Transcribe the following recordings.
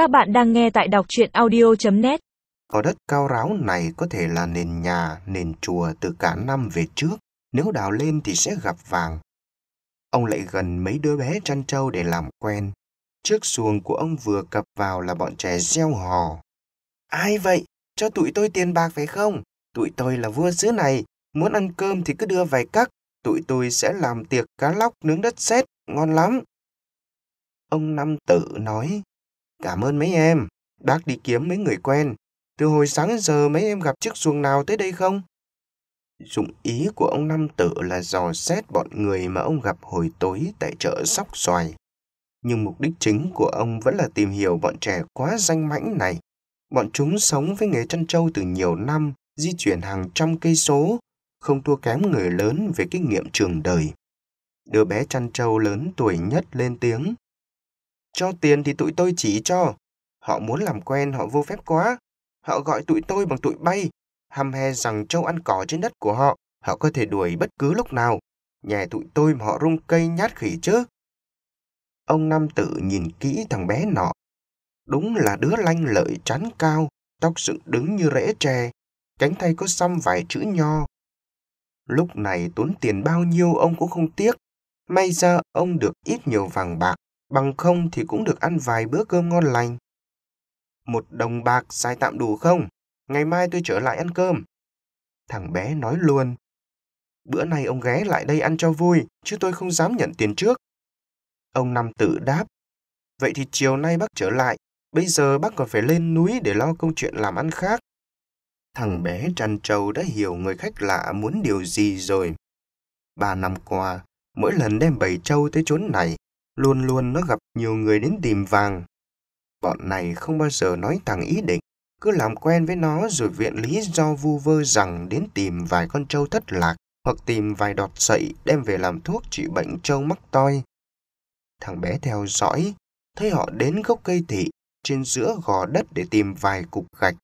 Các bạn đang nghe tại đọc truyện audio.net Có đất cao ráo này có thể là nền nhà, nền chùa từ cả năm về trước. Nếu đào lên thì sẽ gặp vàng. Ông lại gần mấy đứa bé chăn trâu để làm quen. Trước xuồng của ông vừa cập vào là bọn trẻ gieo hò. Ai vậy? Cho tụi tôi tiền bạc phải không? Tụi tôi là vua xứ này. Muốn ăn cơm thì cứ đưa vài cắc. Tụi tôi sẽ làm tiệc cá lóc nướng đất sét, ngon lắm. Ông Năm Tử nói, Cảm ơn mấy em, bác đi kiếm mấy người quen. Từ hồi sáng đến giờ mấy em gặp chiếc xuồng nào tới đây không? Dụng ý của ông Năm Tử là dò xét bọn người mà ông gặp hồi tối tại chợ Sóc Xoài. Nhưng mục đích chính của ông vẫn là tìm hiểu bọn trẻ quá danh mãnh này. Bọn chúng sống với nghề chăn trâu từ nhiều năm, di chuyển hàng trăm cây số, không thua kém người lớn về kinh nghiệm trường đời. Đứa bé chăn trâu lớn tuổi nhất lên tiếng. Cho tiền thì tụi tôi chỉ cho. Họ muốn làm quen họ vô phép quá. Họ gọi tụi tôi bằng tụi bay, hăm he rằng trâu ăn cỏ trên đất của họ. Họ có thể đuổi bất cứ lúc nào. Nhà tụi tôi mà họ rung cây nhát khỉ chứ. Ông Năm Tử nhìn kỹ thằng bé nọ. Đúng là đứa lanh lợi chán cao, tóc dựng đứng như rễ tre, cánh tay có xăm vài chữ nho. Lúc này tốn tiền bao nhiêu ông cũng không tiếc. May ra ông được ít nhiều vàng bạc, bằng không thì cũng được ăn vài bữa cơm ngon lành. Một đồng bạc xài tạm đủ không? Ngày mai tôi trở lại ăn cơm. Thằng bé nói luôn. Bữa nay ông ghé lại đây ăn cho vui, chứ tôi không dám nhận tiền trước. Ông Năm Tử đáp. Vậy thì chiều nay bác trở lại, bây giờ bác còn phải lên núi để lo công chuyện làm ăn khác. Thằng bé trăn trâu đã hiểu người khách lạ muốn điều gì rồi. Ba năm qua, mỗi lần đem bầy trâu tới chốn này, luôn luôn nó gặp nhiều người đến tìm vàng. Bọn này không bao giờ nói thẳng ý định, cứ làm quen với nó rồi viện lý do vu vơ rằng đến tìm vài con trâu thất lạc hoặc tìm vài đọt sậy đem về làm thuốc trị bệnh trâu mắc toi. Thằng bé theo dõi, thấy họ đến gốc cây thị trên giữa gò đất để tìm vài cục gạch.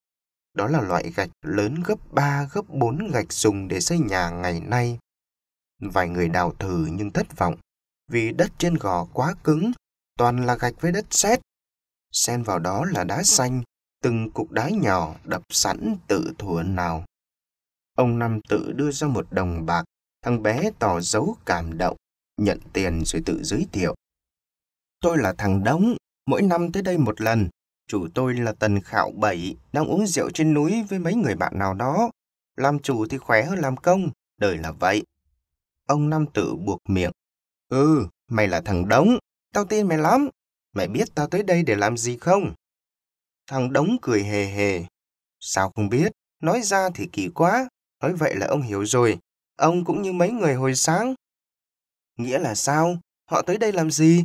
Đó là loại gạch lớn gấp 3 gấp 4 gạch dùng để xây nhà ngày nay. Vài người đào thử nhưng thất vọng vì đất trên gò quá cứng, toàn là gạch với đất sét. Xen vào đó là đá xanh, từng cục đá nhỏ đập sẵn tự thuở nào. Ông Năm tự đưa ra một đồng bạc, thằng bé tỏ dấu cảm động, nhận tiền rồi tự giới thiệu. Tôi là thằng Đống, mỗi năm tới đây một lần. Chủ tôi là Tần Khạo Bảy, đang uống rượu trên núi với mấy người bạn nào đó. Làm chủ thì khỏe hơn làm công, đời là vậy. Ông Năm tự buộc miệng. Ừ, mày là thằng Đống, tao tin mày lắm. Mày biết tao tới đây để làm gì không? Thằng Đống cười hề hề. Sao không biết, nói ra thì kỳ quá. Nói vậy là ông hiểu rồi, ông cũng như mấy người hồi sáng. Nghĩa là sao? Họ tới đây làm gì?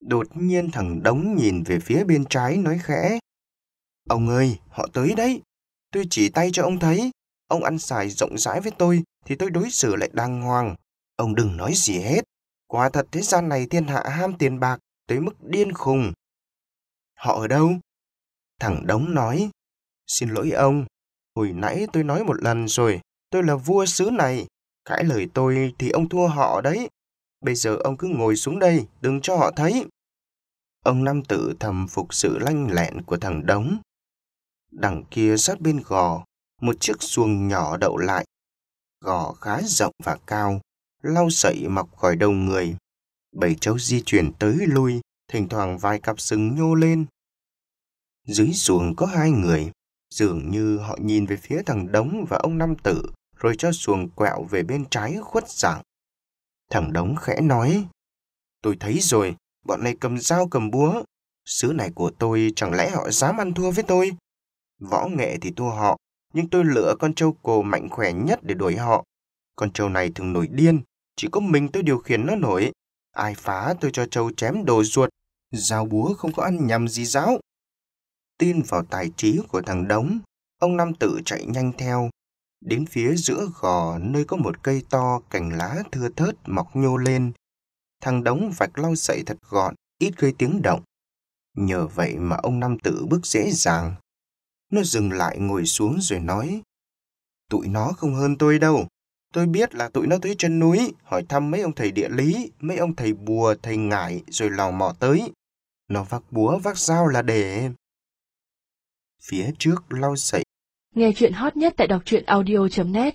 Đột nhiên thằng Đống nhìn về phía bên trái nói khẽ. Ông ơi, họ tới đấy. Tôi chỉ tay cho ông thấy. Ông ăn xài rộng rãi với tôi, thì tôi đối xử lại đàng hoàng. Ông đừng nói gì hết. Quả thật thế gian này thiên hạ ham tiền bạc tới mức điên khùng. Họ ở đâu? Thằng Đống nói. Xin lỗi ông, hồi nãy tôi nói một lần rồi, tôi là vua xứ này. Cãi lời tôi thì ông thua họ đấy. Bây giờ ông cứ ngồi xuống đây, đừng cho họ thấy. Ông Năm Tử thầm phục sự lanh lẹn của thằng Đống. Đằng kia sát bên gò, một chiếc xuồng nhỏ đậu lại. Gò khá rộng và cao, lau sậy mọc khỏi đầu người. Bảy cháu di chuyển tới lui, thỉnh thoảng vài cặp sừng nhô lên. Dưới xuồng có hai người, dường như họ nhìn về phía thằng Đống và ông Năm Tử, rồi cho xuồng quẹo về bên trái khuất dạng. Thằng Đống khẽ nói, tôi thấy rồi, bọn này cầm dao cầm búa. Xứ này của tôi chẳng lẽ họ dám ăn thua với tôi? Võ nghệ thì thua họ, nhưng tôi lựa con trâu cổ mạnh khỏe nhất để đuổi họ. Con trâu này thường nổi điên, chỉ có mình tôi điều khiển nó nổi. Ai phá tôi cho trâu chém đồ ruột, dao búa không có ăn nhầm gì giáo. Tin vào tài trí của thằng Đống, ông Năm tự chạy nhanh theo. Đến phía giữa gò nơi có một cây to cành lá thưa thớt mọc nhô lên. Thằng Đống vạch lau sậy thật gọn, ít gây tiếng động. Nhờ vậy mà ông Năm tự bước dễ dàng. Nó dừng lại ngồi xuống rồi nói, Tụi nó không hơn tôi đâu. Tôi biết là tụi nó tới chân núi, hỏi thăm mấy ông thầy địa lý, mấy ông thầy bùa, thầy ngải, rồi lò mò tới. Nó vác búa, vác dao là để... Phía trước lau sậy. Nghe chuyện hot nhất tại đọc truyện audio.net